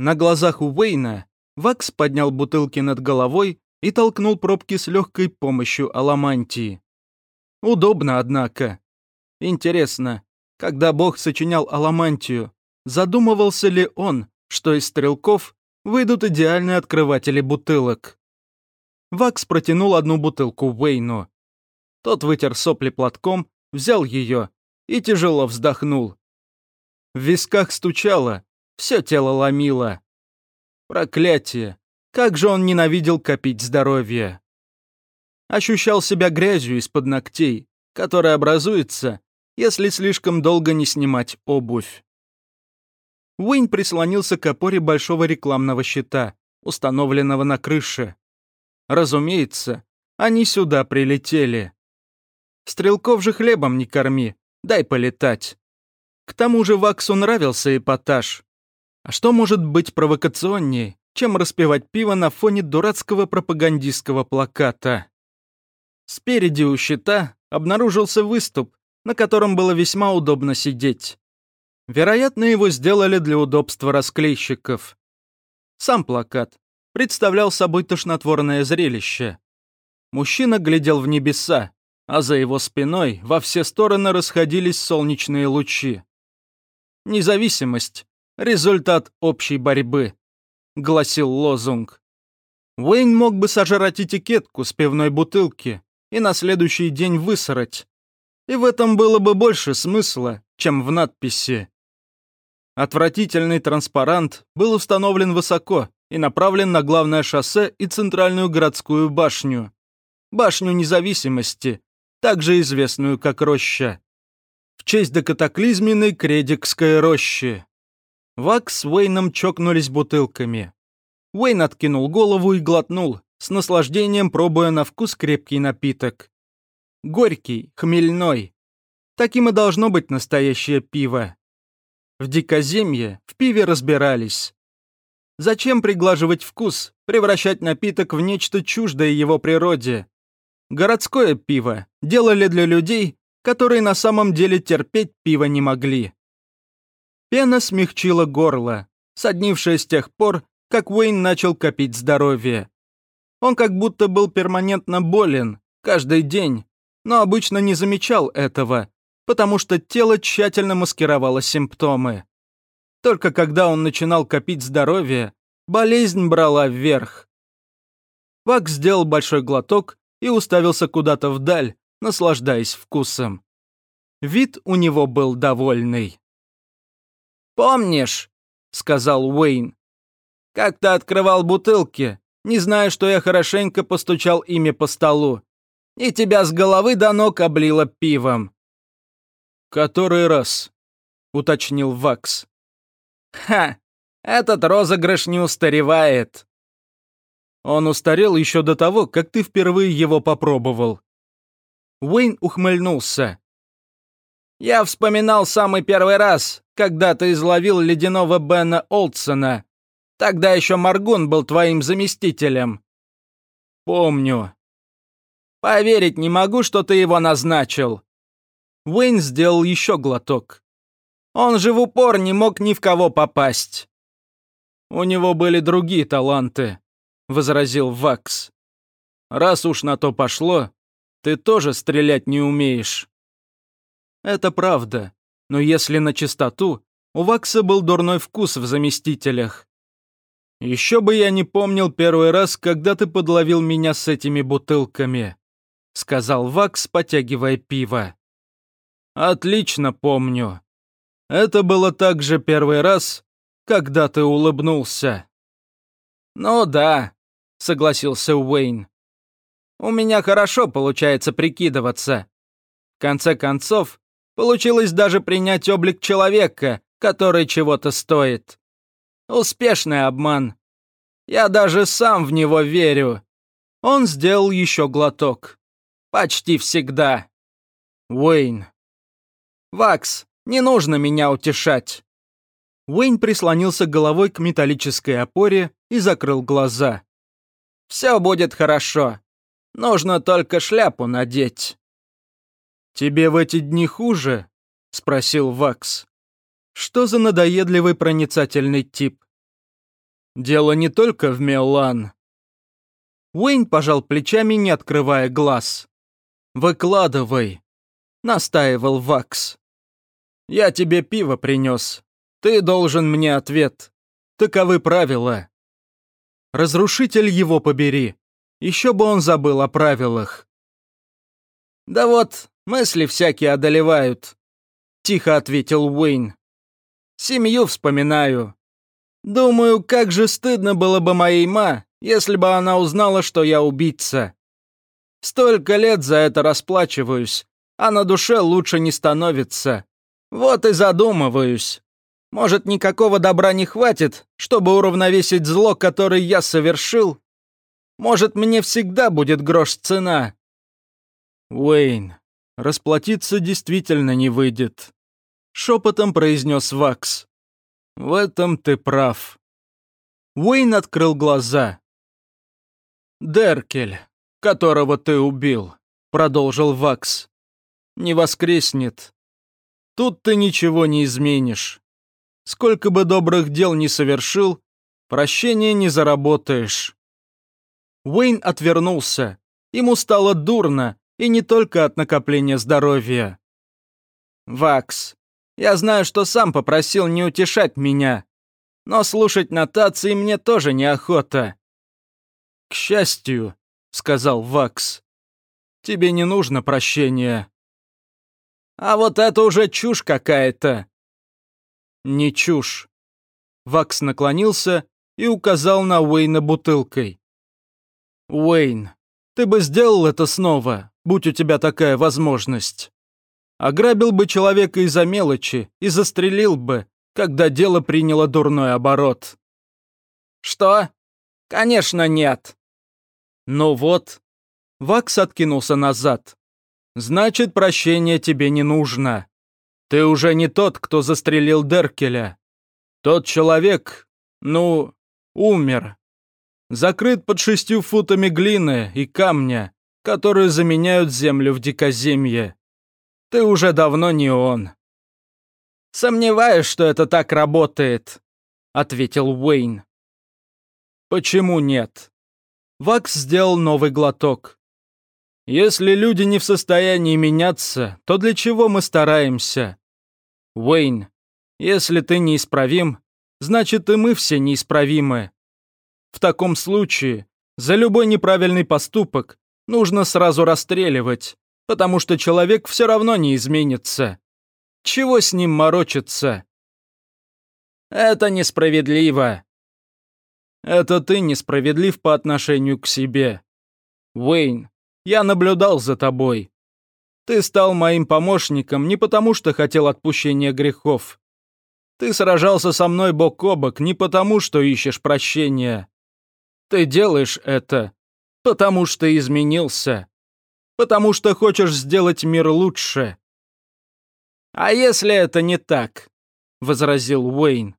На глазах у Уэйна Вакс поднял бутылки над головой и толкнул пробки с легкой помощью аламантии. Удобно, однако. Интересно, когда Бог сочинял аламантию, задумывался ли он, что из стрелков выйдут идеальные открыватели бутылок? Вакс протянул одну бутылку Уэйну. Тот вытер сопли платком, взял ее и тяжело вздохнул. В висках стучало, все тело ломило. Проклятие! Как же он ненавидел копить здоровье! Ощущал себя грязью из-под ногтей, которая образуется, если слишком долго не снимать обувь. Уэйн прислонился к опоре большого рекламного щита, установленного на крыше. Разумеется, они сюда прилетели. Стрелков же хлебом не корми, дай полетать. К тому же Ваксу нравился эпатаж. А что может быть провокационнее, чем распивать пиво на фоне дурацкого пропагандистского плаката? Спереди у щита обнаружился выступ, на котором было весьма удобно сидеть. Вероятно, его сделали для удобства расклейщиков. Сам плакат представлял собой тошнотворное зрелище. Мужчина глядел в небеса, а за его спиной во все стороны расходились солнечные лучи. Независимость — результат общей борьбы, гласил лозунг. Уэйн мог бы сожрать этикетку с пивной бутылки и на следующий день высрать. И в этом было бы больше смысла, чем в надписи. Отвратительный транспарант был установлен высоко и направлен на главное шоссе и центральную городскую башню. Башню независимости, также известную как Роща. В честь докатаклизменной Кредикской рощи. Вак с Уэйном чокнулись бутылками. Уэйн откинул голову и глотнул, с наслаждением пробуя на вкус крепкий напиток. Горький, хмельной. Таким и должно быть настоящее пиво. В дикоземье в пиве разбирались. Зачем приглаживать вкус, превращать напиток в нечто чуждое его природе? Городское пиво делали для людей, которые на самом деле терпеть пиво не могли. Пена смягчила горло, соднившее с тех пор, как Уэйн начал копить здоровье. Он как будто был перманентно болен, каждый день, но обычно не замечал этого, потому что тело тщательно маскировало симптомы. Только когда он начинал копить здоровье, болезнь брала вверх. Вак сделал большой глоток и уставился куда-то вдаль, наслаждаясь вкусом. Вид у него был довольный. «Помнишь», — сказал Уэйн, — «как ты открывал бутылки, не зная, что я хорошенько постучал ими по столу, и тебя с головы до ног облило пивом». «Который раз?» — уточнил Вакс. «Ха! Этот розыгрыш не устаревает!» «Он устарел еще до того, как ты впервые его попробовал». Уэйн ухмыльнулся. «Я вспоминал самый первый раз, когда ты изловил ледяного Бена Олдсона. Тогда еще Маргун был твоим заместителем». «Помню». «Поверить не могу, что ты его назначил». Уэйн сделал еще глоток. Он же в упор не мог ни в кого попасть. У него были другие таланты, возразил Вакс. Раз уж на то пошло, ты тоже стрелять не умеешь. Это правда, но если на чистоту, у Вакса был дурной вкус в заместителях. Еще бы я не помнил первый раз, когда ты подловил меня с этими бутылками, сказал Вакс, потягивая пиво. Отлично помню. Это было также первый раз, когда ты улыбнулся. Ну да, согласился Уэйн. У меня хорошо получается прикидываться. В конце концов, получилось даже принять облик человека, который чего-то стоит. Успешный обман. Я даже сам в него верю. Он сделал еще глоток. Почти всегда. Уэйн, «Вакс, не нужно меня утешать!» Уэйн прислонился головой к металлической опоре и закрыл глаза. «Все будет хорошо. Нужно только шляпу надеть». «Тебе в эти дни хуже?» — спросил Вакс. «Что за надоедливый проницательный тип?» Дело не только в Мелан. Уэйн пожал плечами, не открывая глаз. «Выкладывай», — настаивал Вакс. «Я тебе пиво принес. Ты должен мне ответ. Таковы правила». Разрушитель его побери. Еще бы он забыл о правилах. «Да вот, мысли всякие одолевают», — тихо ответил Уэйн. «Семью вспоминаю. Думаю, как же стыдно было бы моей ма, если бы она узнала, что я убийца. Столько лет за это расплачиваюсь, а на душе лучше не становится. Вот и задумываюсь. Может, никакого добра не хватит, чтобы уравновесить зло, которое я совершил? Может, мне всегда будет грош цена? Уэйн, расплатиться действительно не выйдет. Шепотом произнес Вакс. В этом ты прав. Уэйн открыл глаза. «Деркель, которого ты убил», — продолжил Вакс, — «не воскреснет. Тут ты ничего не изменишь. Сколько бы добрых дел не совершил, прощения не заработаешь». Уэйн отвернулся. Ему стало дурно, и не только от накопления здоровья. «Вакс, я знаю, что сам попросил не утешать меня, но слушать нотации мне тоже неохота». «К счастью», — сказал Вакс, — «тебе не нужно прощения». «А вот это уже чушь какая-то». «Не чушь». Вакс наклонился и указал на Уэйна бутылкой. «Уэйн, ты бы сделал это снова, будь у тебя такая возможность». Ограбил бы человека из-за мелочи и застрелил бы, когда дело приняло дурной оборот. Что? Конечно, нет. Ну вот. Вакс откинулся назад. Значит, прощения тебе не нужно. Ты уже не тот, кто застрелил Деркеля. Тот человек, ну, умер. Закрыт под шестью футами глины и камня, которые заменяют землю в дикоземье. Ты уже давно не он». «Сомневаюсь, что это так работает», — ответил Уэйн. «Почему нет?» Вакс сделал новый глоток. «Если люди не в состоянии меняться, то для чего мы стараемся? Уэйн, если ты неисправим, значит и мы все неисправимы. В таком случае за любой неправильный поступок нужно сразу расстреливать, потому что человек все равно не изменится. Чего с ним морочиться? Это несправедливо. Это ты несправедлив по отношению к себе. Уэйн, я наблюдал за тобой. Ты стал моим помощником не потому, что хотел отпущения грехов. Ты сражался со мной бок о бок не потому, что ищешь прощения. Ты делаешь это, потому что изменился потому что хочешь сделать мир лучше». «А если это не так?» — возразил Уэйн.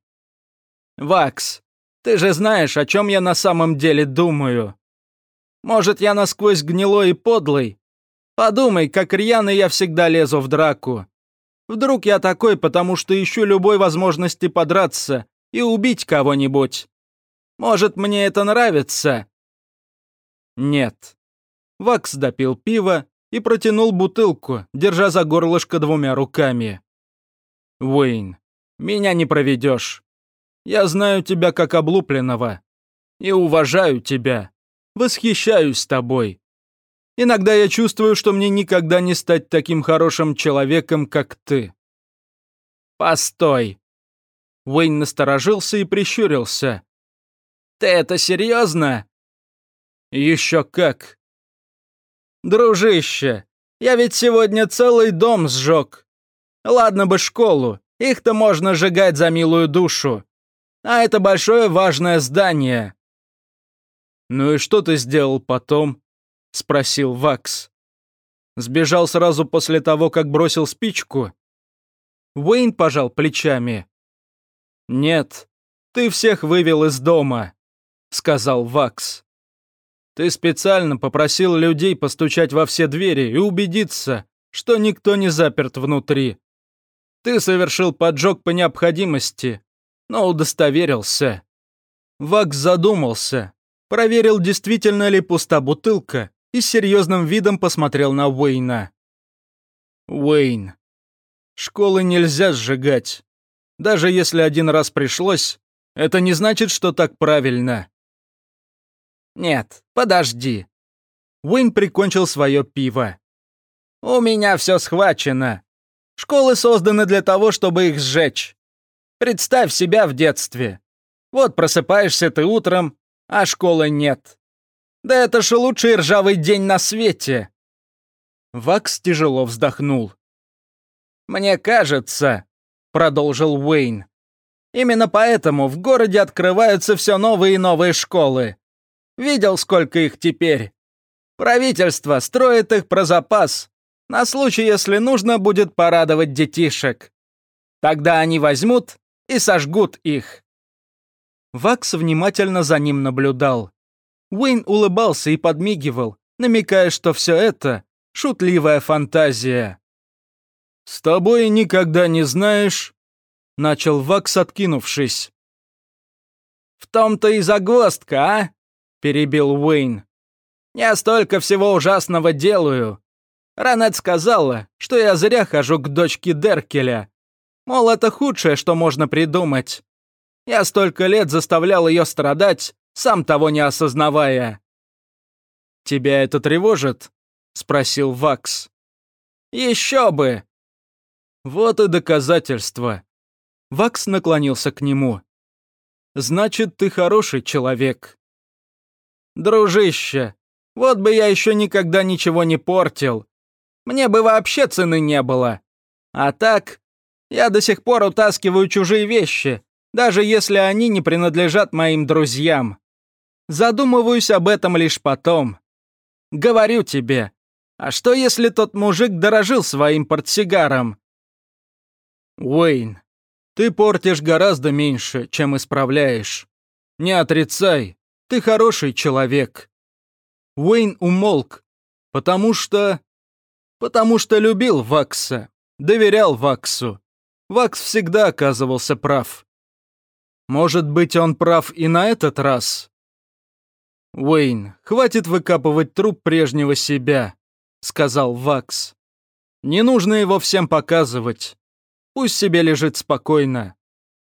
«Вакс, ты же знаешь, о чем я на самом деле думаю. Может, я насквозь гнилой и подлый? Подумай, как рьяно я всегда лезу в драку. Вдруг я такой, потому что ищу любой возможности подраться и убить кого-нибудь. Может, мне это нравится?» «Нет», Вакс допил пиво и протянул бутылку, держа за горлышко двумя руками. «Уэйн, меня не проведешь. Я знаю тебя как облупленного. И уважаю тебя. Восхищаюсь тобой. Иногда я чувствую, что мне никогда не стать таким хорошим человеком, как ты». «Постой!» Уэйн насторожился и прищурился. «Ты это серьезно?» «Еще как!» «Дружище, я ведь сегодня целый дом сжег. Ладно бы школу, их-то можно сжигать за милую душу. А это большое важное здание». «Ну и что ты сделал потом?» — спросил Вакс. «Сбежал сразу после того, как бросил спичку?» Уэйн пожал плечами. «Нет, ты всех вывел из дома», — сказал Вакс. Ты специально попросил людей постучать во все двери и убедиться, что никто не заперт внутри. Ты совершил поджог по необходимости, но удостоверился. Вакс задумался, проверил, действительно ли пуста бутылка, и с серьезным видом посмотрел на Уэйна. Уэйн. Школы нельзя сжигать. Даже если один раз пришлось, это не значит, что так правильно. Нет, подожди. Уэйн прикончил свое пиво. У меня все схвачено. Школы созданы для того, чтобы их сжечь. Представь себя в детстве. Вот просыпаешься ты утром, а школы нет. Да это же лучший ржавый день на свете. Вакс тяжело вздохнул. «Мне кажется», — продолжил Уэйн, «именно поэтому в городе открываются все новые и новые школы. Видел, сколько их теперь? Правительство строит их про запас, на случай, если нужно будет порадовать детишек. Тогда они возьмут и сожгут их». Вакс внимательно за ним наблюдал. Уэйн улыбался и подмигивал, намекая, что все это — шутливая фантазия. «С тобой никогда не знаешь», — начал Вакс, откинувшись. «В том-то и загвоздка, а?» — перебил Уэйн. «Я столько всего ужасного делаю. Ранет сказала, что я зря хожу к дочке Деркеля. Мол, это худшее, что можно придумать. Я столько лет заставлял ее страдать, сам того не осознавая. «Тебя это тревожит?» — спросил Вакс. «Еще бы!» Вот и доказательство. Вакс наклонился к нему. Значит, ты хороший человек. Дружище, вот бы я еще никогда ничего не портил. Мне бы вообще цены не было. А так, я до сих пор утаскиваю чужие вещи, даже если они не принадлежат моим друзьям. Задумываюсь об этом лишь потом. Говорю тебе, а что если тот мужик дорожил своим портсигаром? Уэйн, ты портишь гораздо меньше, чем исправляешь. Не отрицай, ты хороший человек. Уэйн умолк, потому что... Потому что любил Вакса, доверял Ваксу. Вакс всегда оказывался прав. Может быть, он прав и на этот раз? Уэйн, хватит выкапывать труп прежнего себя, сказал Вакс. Не нужно его всем показывать. Пусть себе лежит спокойно.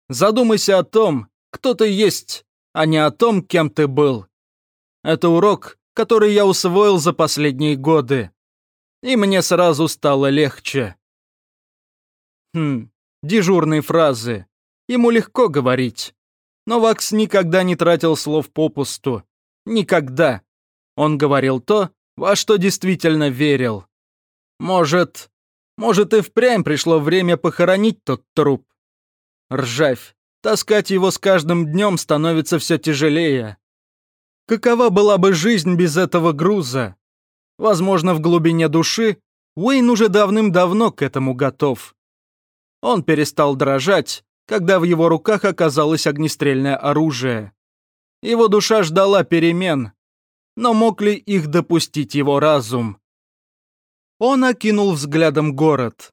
Задумайся о том, кто ты есть, а не о том, кем ты был. Это урок, который я усвоил за последние годы. И мне сразу стало легче. Хм, дежурные фразы. Ему легко говорить. Но Вакс никогда не тратил слов попусту. Никогда. Он говорил то, во что действительно верил. Может, может, и впрямь пришло время похоронить тот труп. Ржавь. Таскать его с каждым днем становится все тяжелее. Какова была бы жизнь без этого груза? Возможно, в глубине души Уэйн уже давным-давно к этому готов. Он перестал дрожать, когда в его руках оказалось огнестрельное оружие. Его душа ждала перемен, но мог ли их допустить его разум? Он окинул взглядом город.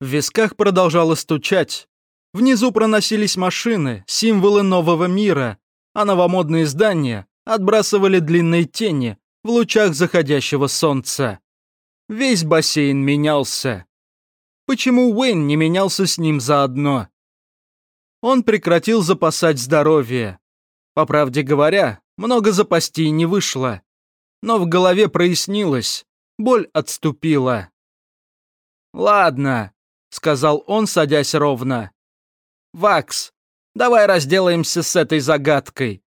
В висках продолжало стучать. Внизу проносились машины, символы нового мира, а новомодные здания отбрасывали длинные тени в лучах заходящего солнца. Весь бассейн менялся. Почему Уэйн не менялся с ним заодно? Он прекратил запасать здоровье. По правде говоря, много запасти не вышло. Но в голове прояснилось, Боль отступила. «Ладно», — сказал он, садясь ровно. «Вакс, давай разделаемся с этой загадкой.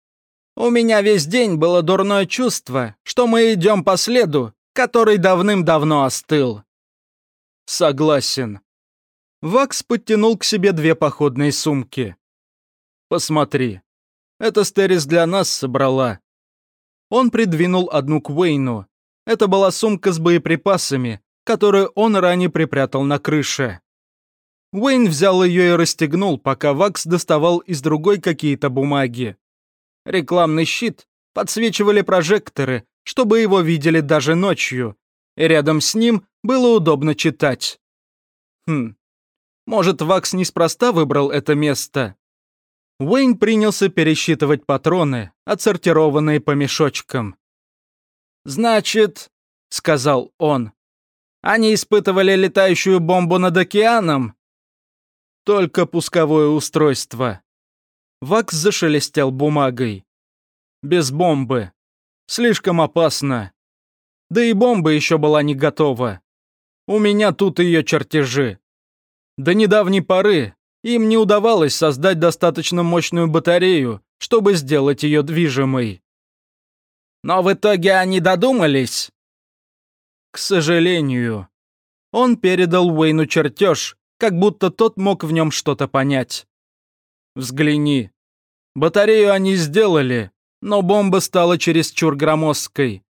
У меня весь день было дурное чувство, что мы идем по следу, который давным-давно остыл». «Согласен». Вакс подтянул к себе две походные сумки. «Посмотри, это Стерис для нас собрала». Он придвинул одну к Уэйну, это была сумка с боеприпасами, которую он ранее припрятал на крыше. Уэйн взял ее и расстегнул, пока Вакс доставал из другой какие-то бумаги. Рекламный щит подсвечивали прожекторы, чтобы его видели даже ночью, и рядом с ним было удобно читать. Хм, может, Вакс неспроста выбрал это место? Уэйн принялся пересчитывать патроны, отсортированные по мешочкам. «Значит», — сказал он, — «они испытывали летающую бомбу над океаном?» «Только пусковое устройство». Вакс зашелестел бумагой. «Без бомбы. Слишком опасно. Да и бомба еще была не готова. У меня тут ее чертежи. До недавней поры им не удавалось создать достаточно мощную батарею, чтобы сделать ее движимой. Но в итоге они додумались? К сожалению. Он передал Уэйну чертеж, как будто тот мог в нем что-то понять. Взгляни. Батарею они сделали, но бомба стала чересчур громоздкой.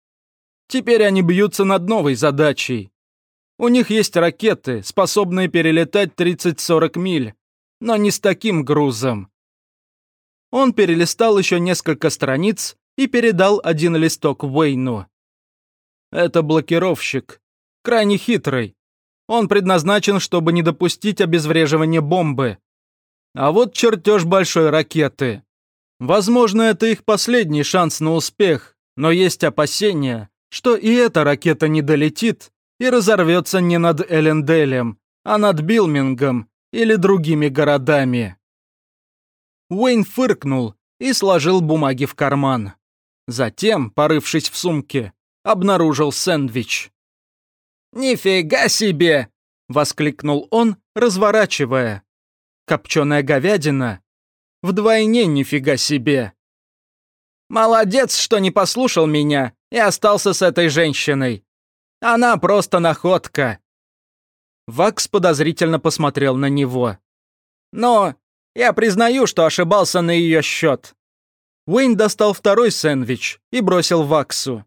Теперь они бьются над новой задачей. У них есть ракеты, способные перелетать 30-40 миль, но не с таким грузом. Он перелистал еще несколько страниц и передал один листок Уэйну. Это блокировщик. Крайне хитрый. Он предназначен, чтобы не допустить обезвреживания бомбы. А вот чертеж большой ракеты. Возможно, это их последний шанс на успех, но есть опасения, что и эта ракета не долетит и разорвется не над Эленделем, а над Билмингом или другими городами. Уэйн фыркнул и сложил бумаги в карман. Затем, порывшись в сумке, обнаружил сэндвич. «Нифига себе!» — воскликнул он, разворачивая. «Копченая говядина? Вдвойне нифига себе!» «Молодец, что не послушал меня и остался с этой женщиной. Она просто находка!» Вакс подозрительно посмотрел на него. «Но я признаю, что ошибался на ее счет. Уэйн достал второй сэндвич и бросил Ваксу.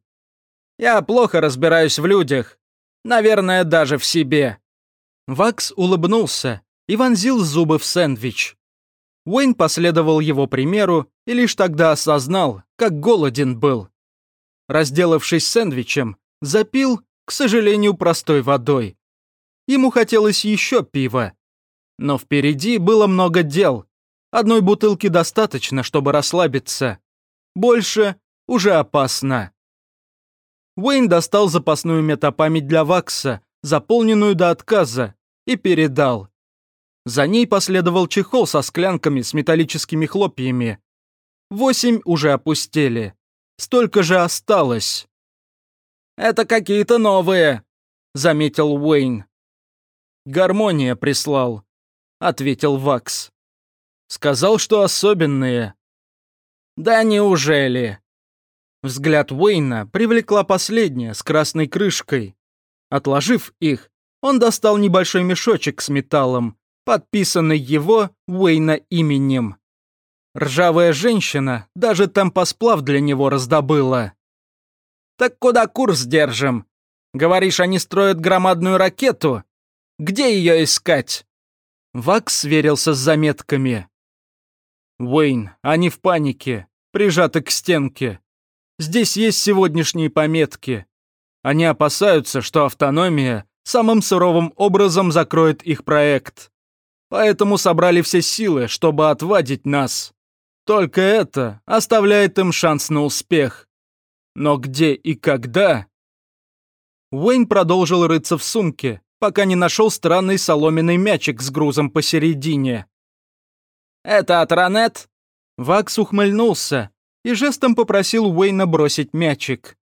«Я плохо разбираюсь в людях. Наверное, даже в себе». Вакс улыбнулся и вонзил зубы в сэндвич. Уэйн последовал его примеру и лишь тогда осознал, как голоден был. Разделавшись сэндвичем, запил, к сожалению, простой водой. Ему хотелось еще пива. Но впереди было много дел, Одной бутылки достаточно, чтобы расслабиться. Больше уже опасно. Уэйн достал запасную метапамять для Вакса, заполненную до отказа, и передал. За ней последовал чехол со склянками с металлическими хлопьями. Восемь уже опустели. Столько же осталось. «Это какие-то новые», — заметил Уэйн. «Гармония прислал», — ответил Вакс. Сказал, что особенные. Да неужели? Взгляд Уэйна привлекла последняя с красной крышкой. Отложив их, он достал небольшой мешочек с металлом, подписанный его Уэйна именем. Ржавая женщина даже тампосплав для него раздобыла. «Так куда курс держим? Говоришь, они строят громадную ракету? Где ее искать?» Вакс сверился с заметками. Уэйн, они в панике, прижаты к стенке. Здесь есть сегодняшние пометки. Они опасаются, что автономия самым суровым образом закроет их проект. Поэтому собрали все силы, чтобы отвадить нас. Только это оставляет им шанс на успех. Но где и когда? Уэйн продолжил рыться в сумке, пока не нашел странный соломенный мячик с грузом посередине. «Это от Ранет?» Вакс ухмыльнулся и жестом попросил Уэйна бросить мячик.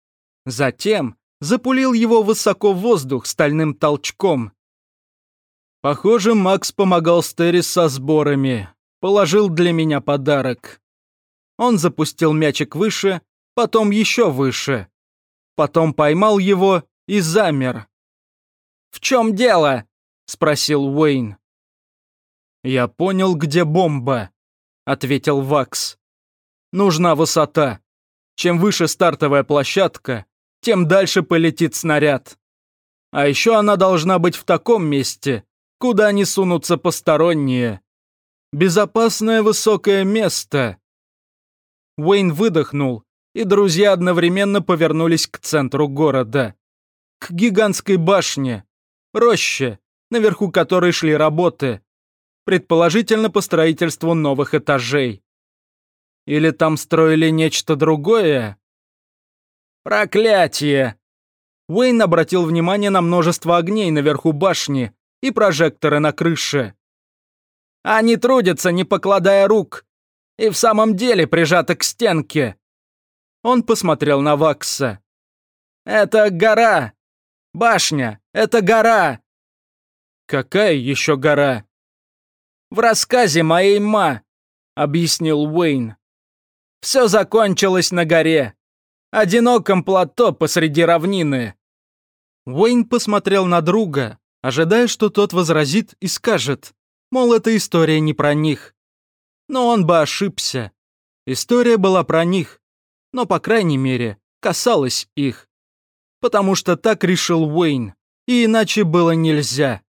Затем запулил его высоко в воздух стальным толчком. Похоже, Макс помогал Стерис со сборами. Положил для меня подарок. Он запустил мячик выше, потом еще выше. Потом поймал его и замер. «В чем дело?» — спросил Уэйн. «Я понял, где бомба», — ответил Вакс. «Нужна высота. Чем выше стартовая площадка, тем дальше полетит снаряд. А еще она должна быть в таком месте, куда не сунутся посторонние. Безопасное высокое место». Уэйн выдохнул, и друзья одновременно повернулись к центру города. К гигантской башне, роще, наверху которой шли работы, предположительно по строительству новых этажей. Или там строили нечто другое? Проклятие! Уэйн обратил внимание на множество огней наверху башни и прожекторы на крыше. Они трудятся, не покладая рук, и в самом деле прижаты к стенке. Он посмотрел на Вакса. «Это гора! Башня! Это гора!» «Какая еще гора?» «В рассказе моей ма», — объяснил Уэйн. «Все закончилось на горе. Одиноком плато посреди равнины». Уэйн посмотрел на друга, ожидая, что тот возразит и скажет, мол, эта история не про них. Но он бы ошибся. История была про них, но, по крайней мере, касалась их. Потому что так решил Уэйн, и иначе было нельзя.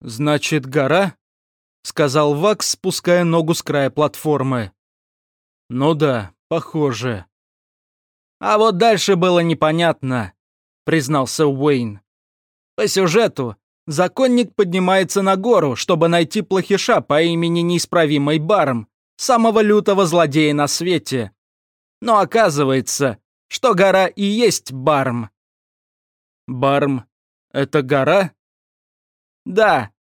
«Значит, гора?» — сказал Вакс, спуская ногу с края платформы. «Ну да, похоже». «А вот дальше было непонятно», — признался Уэйн. «По сюжету законник поднимается на гору, чтобы найти плохиша по имени Неисправимый Барм, самого лютого злодея на свете. Но оказывается, что гора и есть Барм». «Барм — это гора?» «Да,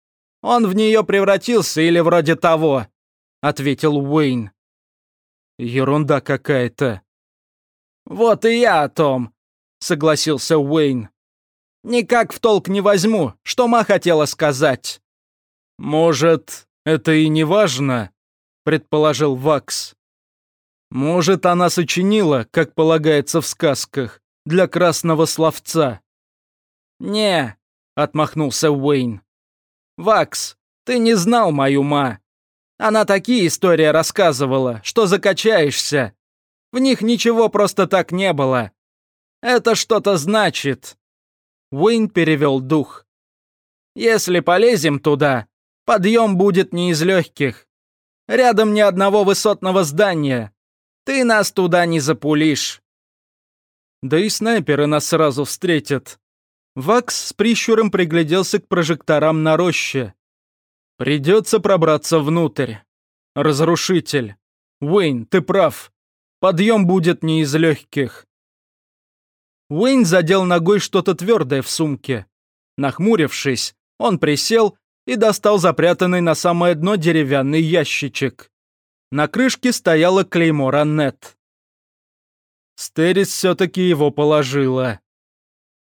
он в нее превратился или вроде того», — ответил Уэйн. «Ерунда какая-то». «Вот и я о том», — согласился Уэйн. «Никак в толк не возьму, что ма хотела сказать». «Может, это и не важно?» — предположил Вакс. «Может, она сочинила, как полагается в сказках, для красного словца?» «Не», — отмахнулся Уэйн. «Вакс, ты не знал мою ма. Она такие истории рассказывала, что закачаешься. В них ничего просто так не было. Это что-то значит». Уэйн перевел дух. «Если полезем туда, подъем будет не из легких. Рядом ни одного высотного здания. Ты нас туда не запулишь». Да и снайперы нас сразу встретят. Вакс с прищуром пригляделся к прожекторам на роще. «Придется пробраться внутрь. Разрушитель. Уэйн, ты прав. Подъем будет не из легких». Уэйн задел ногой что-то твердое в сумке. Нахмурившись, он присел и достал запрятанный на самое дно деревянный ящичек. На крышке стояла клеймо Раннет. Стерис все-таки его положила.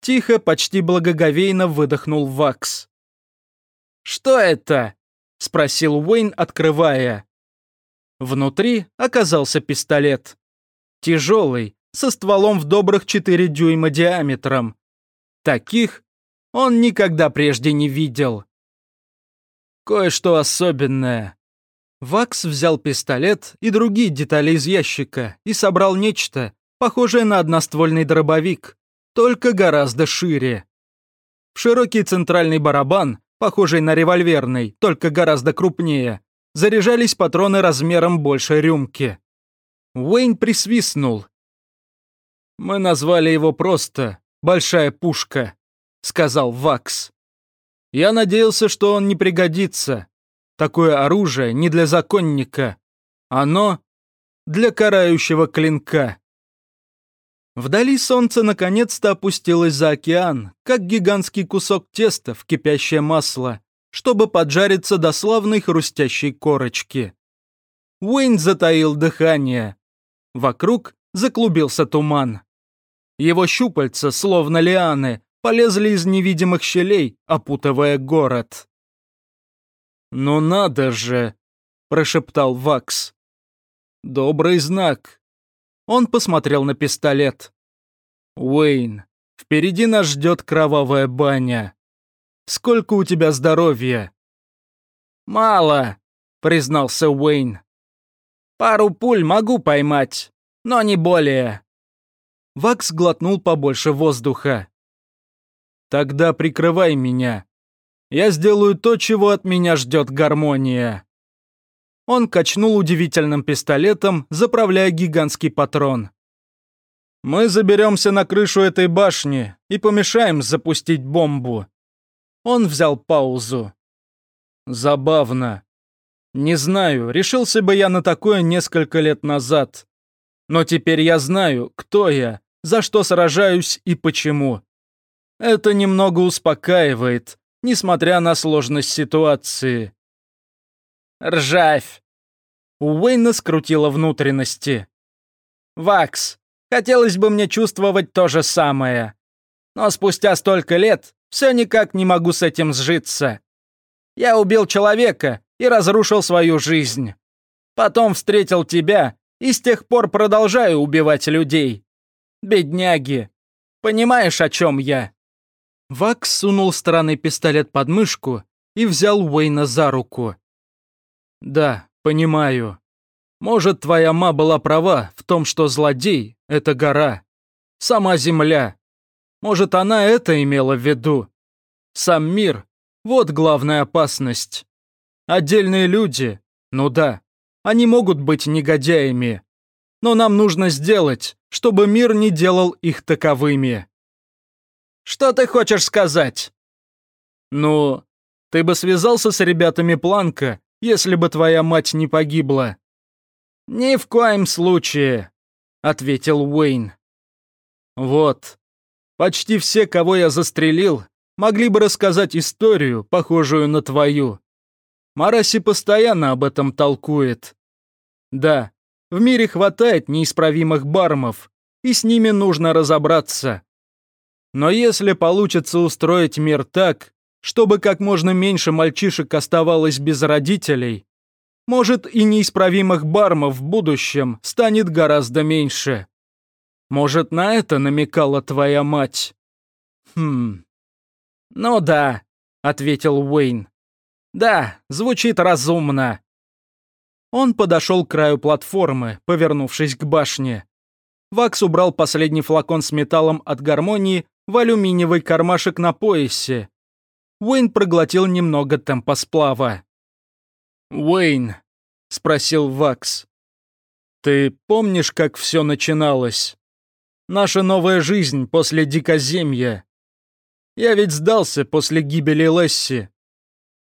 Тихо, почти благоговейно выдохнул Вакс. «Что это?» — спросил Уэйн, открывая. Внутри оказался пистолет. Тяжелый, со стволом в добрых 4 дюйма диаметром. Таких он никогда прежде не видел. Кое-что особенное. Вакс взял пистолет и другие детали из ящика и собрал нечто, похожее на одноствольный дробовик только гораздо шире. В широкий центральный барабан, похожий на револьверный, только гораздо крупнее, заряжались патроны размером больше рюмки. Уэйн присвистнул. «Мы назвали его просто «Большая пушка», — сказал Вакс. «Я надеялся, что он не пригодится. Такое оружие не для законника. Оно для карающего клинка». Вдали солнце наконец-то опустилось за океан, как гигантский кусок теста в кипящее масло, чтобы поджариться до славной хрустящей корочки. Уэйн затаил дыхание. Вокруг заклубился туман. Его щупальца, словно лианы, полезли из невидимых щелей, опутывая город. «Ну надо же!» – прошептал Вакс. «Добрый знак. Он посмотрел на пистолет. «Уэйн, впереди нас ждет кровавая баня. Сколько у тебя здоровья?» «Мало», — признался Уэйн. «Пару пуль могу поймать, но не более». Вакс глотнул побольше воздуха. «Тогда прикрывай меня. Я сделаю то, чего от меня ждет гармония». Он качнул удивительным пистолетом, заправляя гигантский патрон. «Мы заберемся на крышу этой башни и помешаем запустить бомбу». Он взял паузу. «Забавно. Не знаю, решился бы я на такое несколько лет назад. Но теперь я знаю, кто я, за что сражаюсь и почему. Это немного успокаивает, несмотря на сложность ситуации. Ржавь. Уэйна скрутило внутренности. Вакс, хотелось бы мне чувствовать то же самое. Но спустя столько лет все никак не могу с этим сжиться. Я убил человека и разрушил свою жизнь. Потом встретил тебя и с тех пор продолжаю убивать людей. Бедняги. Понимаешь, о чем я?» Вакс сунул странный пистолет под мышку и взял Уэйна за руку. «Да, понимаю. Может, твоя ма была права в том, что злодей — это гора. Сама земля. Может, она это имела в виду. Сам мир — вот главная опасность. Отдельные люди, ну да, они могут быть негодяями. Но нам нужно сделать, чтобы мир не делал их таковыми. Что ты хочешь сказать? Ну, ты бы связался с ребятами Планка, если бы твоя мать не погибла. Ни в коем случае, ответил Уэйн. Вот, Почти все, кого я застрелил, могли бы рассказать историю, похожую на твою. Мараси постоянно об этом толкует. Да, в мире хватает неисправимых бармов, и с ними нужно разобраться. Но если получится устроить мир так, чтобы как можно меньше мальчишек оставалось без родителей, может и неисправимых бармов в будущем станет гораздо меньше. Может, на это намекала твоя мать? Хм. Ну да, ответил Уэйн. Да, звучит разумно. Он подошел к краю платформы, повернувшись к башне. Вакс убрал последний флакон с металлом от гармонии в алюминиевый кармашек на поясе. Уэйн проглотил немного темпосплава. «Уэйн», — спросил Вакс, — «ты помнишь, как все начиналось?» Наша новая жизнь после дикоземья. Я ведь сдался после гибели Лесси.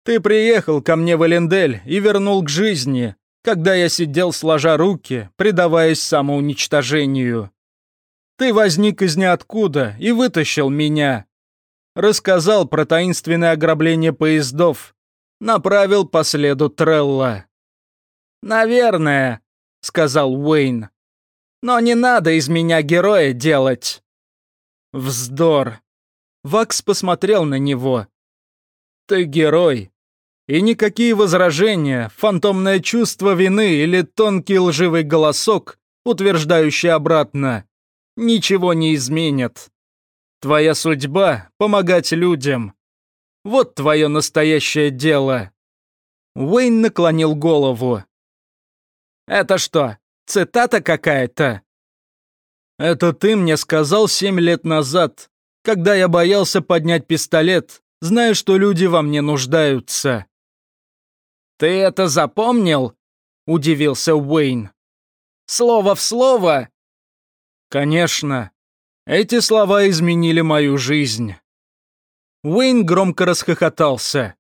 Ты приехал ко мне в Элендель и вернул к жизни, когда я сидел сложа руки, предаваясь самоуничтожению. Ты возник из ниоткуда и вытащил меня. Рассказал про таинственное ограбление поездов. Направил по следу Трелла. «Наверное», — сказал Уэйн. Но не надо из меня героя делать. Вздор. Вакс посмотрел на него. Ты герой. И никакие возражения, фантомное чувство вины или тонкий лживый голосок, утверждающий обратно, ничего не изменят. Твоя судьба — помогать людям. Вот твое настоящее дело. Уэйн наклонил голову. «Это что, Цитата какая-то. Это ты мне сказал семь лет назад, когда я боялся поднять пистолет, зная, что люди во мне нуждаются. Ты это запомнил? Удивился Уэйн. Слово в слово? Конечно. Эти слова изменили мою жизнь. Уэйн громко расхохотался.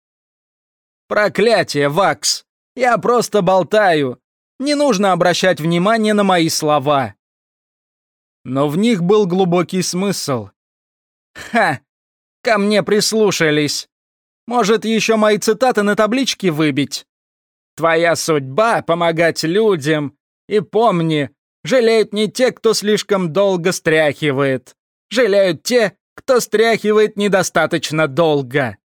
«Проклятие, Вакс! Я просто болтаю, не нужно обращать внимание на мои слова. Но в них был глубокий смысл. Ха! Ко мне прислушались. Может, еще мои цитаты на табличке выбить? Твоя судьба — помогать людям. И помни, жалеют не те, кто слишком долго стряхивает. Жалеют те, кто стряхивает недостаточно долго.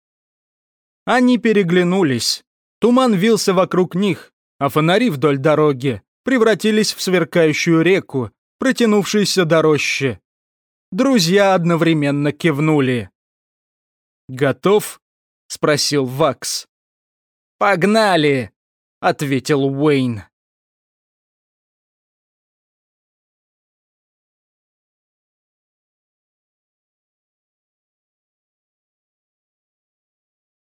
Они переглянулись. Туман вился вокруг них, а фонари вдоль дороги превратились в сверкающую реку, протянувшуюся до рощи. Друзья одновременно кивнули. «Готов?» — спросил Вакс. «Погнали!» — ответил Уэйн.